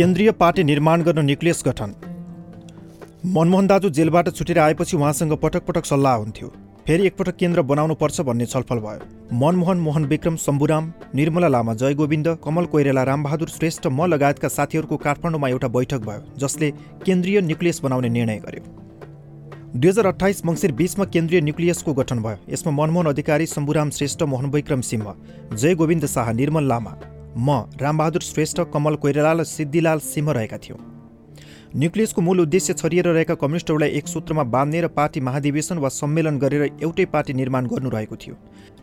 केन्द्रीय पार्टी निर्माण गर्न न्युक्लियस गठन। मनमोहन दाजु जेलबाट छुटेर आएपछि उहाँसँग पटक पटक सल्लाह हुन्थ्यो। फेरि एकपटक केन्द्र बनाउनुपर्छ भन्ने छलफल भयो। मनमोहन मोहन विक्रम शम्भुराम निर्मला लामा जय गोविन्द कमल कोइरेला रामबहादुर श्रेष्ठ म लगायतका साथीहरूको काठमाडौँमा एउटा बैठक भयो जसले केन्द्रीय न्युक्लियस बनाउने निर्णय गर्यो। दुई हजार अठाइस मङ्सिर बिसमा केन्द्रीय न्युक्लियसको गठन भयो। यसमा मनमोहन अधिकारी शम्भुराम श्रेष्ठ मोहन विक्रम सिंह जय गोविन्द शाह निर्मल लामा म रामबहादुर श्रेष्ठ कमल कोइराला र सिद्धिलाल सिंह रहेका थियौँ। न्युक्लियसको मूल उद्देश्य छरिएर रहेका कम्युनिस्टहरूलाई एक सूत्रमा बाँध्ने र पार्टी महाधिवेशन वा सम्मेलन गरेर एउटै पार्टी निर्माण गर्नु रहेको थियो।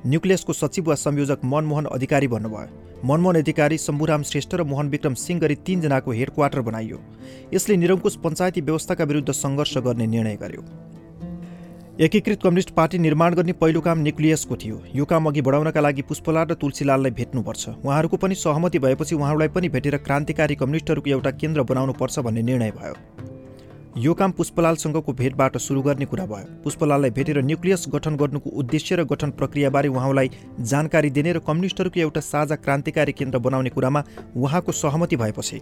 न्युक्लियसको सचिव वा संयोजक मनमोहन अधिकारी भन्नुभयो मनमोहन अधिकारी शम्भुराम श्रेष्ठ र मोहन विक्रम सिंह गरी तिनजनाको हेडक्वार्टर बनाइयो। यसले निरङ्कुश पञ्चायती व्यवस्थाका विरुद्ध सङ्घर्ष गर्ने निर्णय गर्यो। एकीकृत कम्युनिस्ट पार्टी निर्माण गर्ने पहिलो काम न्युक्लियसको थियो। यो काम अघि बढाउनका लागि पुष्पलाल र तुलसीलाललाई भेट्नुपर्छ। उहाँहरूको पनि सहमति भएपछि उहाँहरूलाई पनि भेटेर क्रान्तिकारी कम्युनिस्टहरूको एउटा केन्द्र बनाउनुपर्छ भन्ने निर्णय भयो। यो काम पुष्पलालसँगको भेटबाट सुरु गर्ने कुरा भयो। पुष्पलाललाई भेटेर न्युक्लियस गठन गर्नुको उद्देश्य र गठन प्रक्रियाबारे उहाँलाई जानकारी दिने र कम्युनिस्टहरूको एउटा साझा क्रान्तिकारी केन्द्र बनाउने कुरामा उहाँको सहमति भएपछि।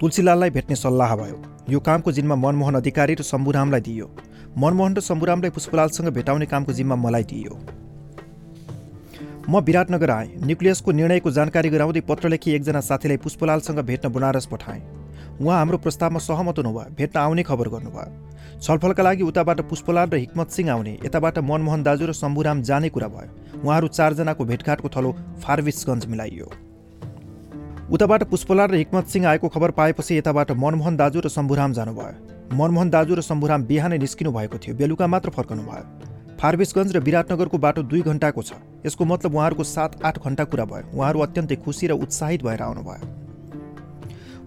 तुलसीलाललाई भेट्ने सल्लाह भयो। यो कामको जिम्मा मनमोहन अधिकारी र शम्भुरामलाई दिइयो। मनमोहन र शम्भुरामलाई पुष्पलालसँग भेटाउने कामको जिम्मा मलाई दिइयो। म विराटनगर आएँ। न्युक्लियसको निर्णयको जानकारी गराउँदै पत्र लेखी एकजना साथीलाई पुष्पलालसँग भेट्न बनारस पठाएँ। उहाँ हाम्रो प्रस्तावमा सहमत हुनुभयो। भेट्न आउने खबर गर्नुभयो। छलफलका लागि उताबाट पुष्पलाल र हिक्मत सिंह आउने। यताबाट मनमोहन दाजु र शम्भुराम जाने कुरा भयो। उहाँहरू चारजनाको भेटघाटको थलो फारविसगञ्ज मिलाइयो। उताबाट पुष्पलाल र हिक्मत सिंह आएको खबर पाएपछि यताबाट मनमोहन दाजु र शम्भुराम जानुभयो। मनमोहन दाजु र शम्भुराम बिहानै निस्किनु भएको थियो। बेलुका मात्र फर्कनु भयो फारबिसगञ्ज र विराटनगरको बाटो दुई घन्टाको छ। यसको मतलब उहाँहरूको सात आठ घन्टा कुरा भयो। उहाँहरू अत्यन्तै खुसी र उत्साहित भएर आउनुभयो।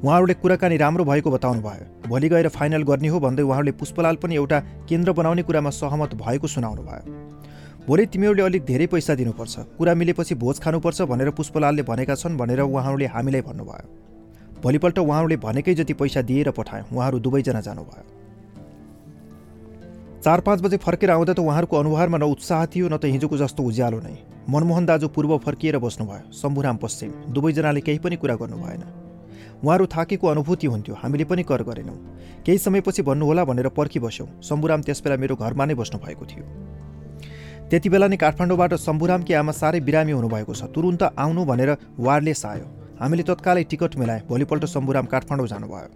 उहाँहरूले कुराकानी राम्रो भएको बताउनु भयो भोलि गएर फाइनल गर्ने हो भन्दै उहाँहरूले पुष्पलाल पनि एउटा केन्द्र बनाउने कुरामा सहमत भएको सुनाउनु भयो भोलि तिमीहरूले अलिक धेरै पैसा दिनुपर्छ। कुरा मिलेपछि भोज खानुपर्छ भनेर पुष्पलालले भनेका छन् भनेर उहाँहरूले हामीलाई भन्नुभयो। भोलिपल्ट उहाँहरूले भनेकै जति पैसा दिएर पठाए उहाँहरू दुवैजना जानुभयो। चार पाँच बजे फर्केर आउँदा त उहाँहरूको अनुहारमा न उत्साह थियो न त हिजोको जस्तो उज्यालो नै। मनमोहन दाजु पूर्व फर्किएर बस्नुभयो शम्भुराम पश्चिम। दुवैजनाले केही पनि कुरा गर्नु भएन उहाँहरू थाकेको अनुभूति हुन्थ्यो हामीले पनि कर गरेनौँ। केही समयपछि भन्नुहोला भनेर पर्खिबस्यौँ। शम्भुराम त्यसबेला मेरो घरमा नै बस्नु भएको थियो। त्यति बेला नै काठमाडौँबाट शम्भुरामकी आमा साह्रै बिरामी हुनुभएको छ। तुरुन्त आउनु भनेर वायरलेस आयो। हामीले तत्कालै टिकट मिलाएँ भोलिपल्ट शम्भुराम काठमाडौँ जानुभयो।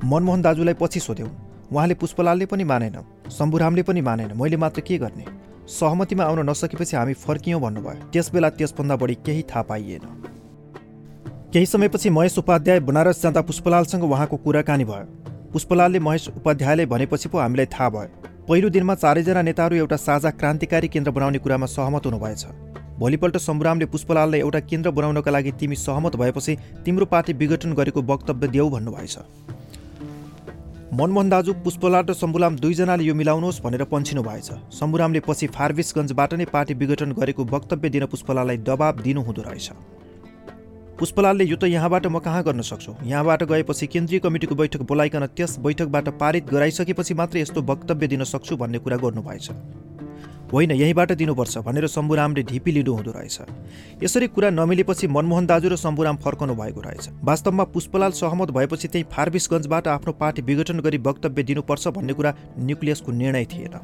मनमोहन दाजुलाई पछि सोध्यौँ। उहाँले पुष्पलालले पनि मानेन। शम्भुरामले पनि मानेन। मैले मात्र के गर्ने? सहमतिमा आउन नसकेपछि हामी फर्कियौँ भन्नुभयो। त्यसबेला त्यसभन्दा बढी केही थाहा पाइएन। केही समयपछि महेश उपाध्याय बनारस जाँदा पुष्पलालसँग उहाँको कुराकानी भयो। पुष्पलालले महेश उपाध्यायले भनेपछि पो हामीलाई थाहा भयो। पहिलो दिनमा चारैजना नेताहरू एउटा साझा क्रान्तिकारी केन्द्र बनाउने कुरामा सहमत हुनुभएछ। भोलिपल्ट सम्बुरामले पुष्पलाललाई एउटा केन्द्र बनाउनका लागि तिमी सहमत भएपछि तिम्रो पार्टी विघटन गरेको वक्तव्य देऊ भन्नुभएछ। मनमोहन दाजु पुष्पलाल र शम्भुलाम दुईजनाले यो मिलाउनुहोस् भनेर पन्छिनु भएछ। शम्भुरामले पछि फारबिसगञ्जबाट नै पार्टी विघटन गरेको वक्तव्य दिन पुष्पलाललाई दबाब दिनु हुँदो रहेछ। पुष्पलालले यो त यहाँबाट म कहाँ गर्न सक्छु? यहाँबाट गएपछि केन्द्रीय कमिटीको बैठक बोलाइकन त्यस बैठकबाट पारित गराइसकेपछि मात्र यस्तो वक्तव्य दिन सक्छु भन्ने कुरा गर्नुभएछ। होइन यहीँबाट दिनुपर्छ भनेर शम्भुरामले ढिपी लिनु हुँदो रहेछ। यसरी कुरा नमिलेपछि मनमोहन दाजु र शम्भुराम फर्कनु भएको रहेछ। वास्तवमा पुष्पलाल सहमत भएपछि त्यही फारबिसगञ्जबाट आफ्नो पार्टी विघटन गरी वक्तव्य दिनुपर्छ भन्ने कुरा न्युक्लियसको निर्णय थिएन।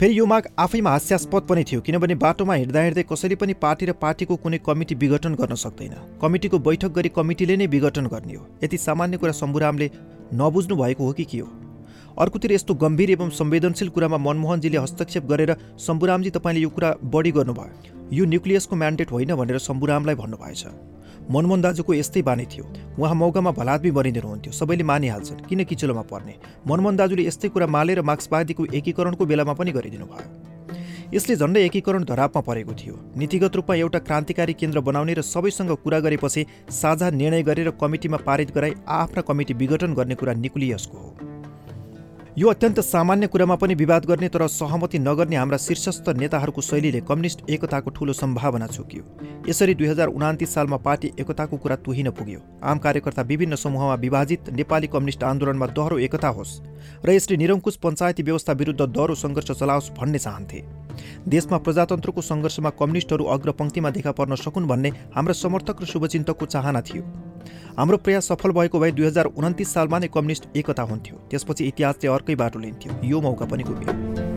फेरि यो माग आफैमा हास्यास्पद पनि थियो किनभने बाटोमा हिँड्दा हिँड्दै कसैले पनि पार्टी र पार्टीको कुनै कमिटी विघटन गर्न सक्दैन। कमिटीको बैठक गरी कमिटीले नै विघटन गर्ने हो। यति सामान्य कुरा शम्भुरामले नबुझ्नु भएको हो कि के हो? अर्कोतिर यस्तो गम्भीर एवं संवेदनशील कुरामा मनमोहनजीले हस्तक्षेप गरेर शम्भुरामजी तपाईँले यो कुरा बढी गर्नुभयो। यो न्युक्लियसको म्यान्डेट होइन भनेर शम्भुरामलाई भन्नुभएछ। मनमोहन दाजुको यस्तै बानी थियो। उहाँ मौकामा भलाद्मी बनिदिनुहुन्थ्यो सबैले मानिहाल्छन् किन किचलोमा पर्ने? मनमोहन दाजुले यस्तै कुरा मालेर मार्क्सवादीको एकीकरणको बेलामा पनि गरिदिनु भयो यसले झन्डै एकीकरण धरापमा परेको थियो। नीतिगत रूपमा एउटा क्रान्तिकारी केन्द्र बनाउने र सबैसँग कुरा गरेपछि साझा निर्णय गरेर कमिटीमा पारित गराई आफ्ना कमिटी विघटन गर्ने कुरा निकुलियसको हो। यो अत्यन्त सामान्य कुरामा पनि विवाद गर्ने तर सहमति नगर्ने हाम्रा शीर्षस्थ नेताहरूको शैलीले कम्युनिस्ट एकताको ठूलो सम्भावना चुक्यो यसरी दुई हजार उनातिस सालमा पार्टी एकताको कुरा तुहिन पुग्यो। आम कार्यकर्ता विभिन्न समूहमा विभाजित नेपाली कम्युनिस्ट आन्दोलनमा दोहोरो एकता होस् र यसले निरङ्कुश पञ्चायती व्यवस्था विरुद्ध दोहोरो सङ्घर्ष चलाओस् भन्ने चाहन्थे। देशमा प्रजातन्त्रको सङ्घर्षमा कम्युनिस्टहरू अग्रपङ्क्तिमा देखा पर्न सकुन् भन्ने हाम्रा समर्थक र शुभचिन्तकको चाहना थियो। हाम्रो प्रयास सफल भएको भए दुई हजार उन्तिस सालमा नै कम्युनिस्ट एकता हुन्थ्यो। त्यसपछि इतिहासले अर्कै बाटो लिन्थ्यो। यो मौका पनि गुम्यो।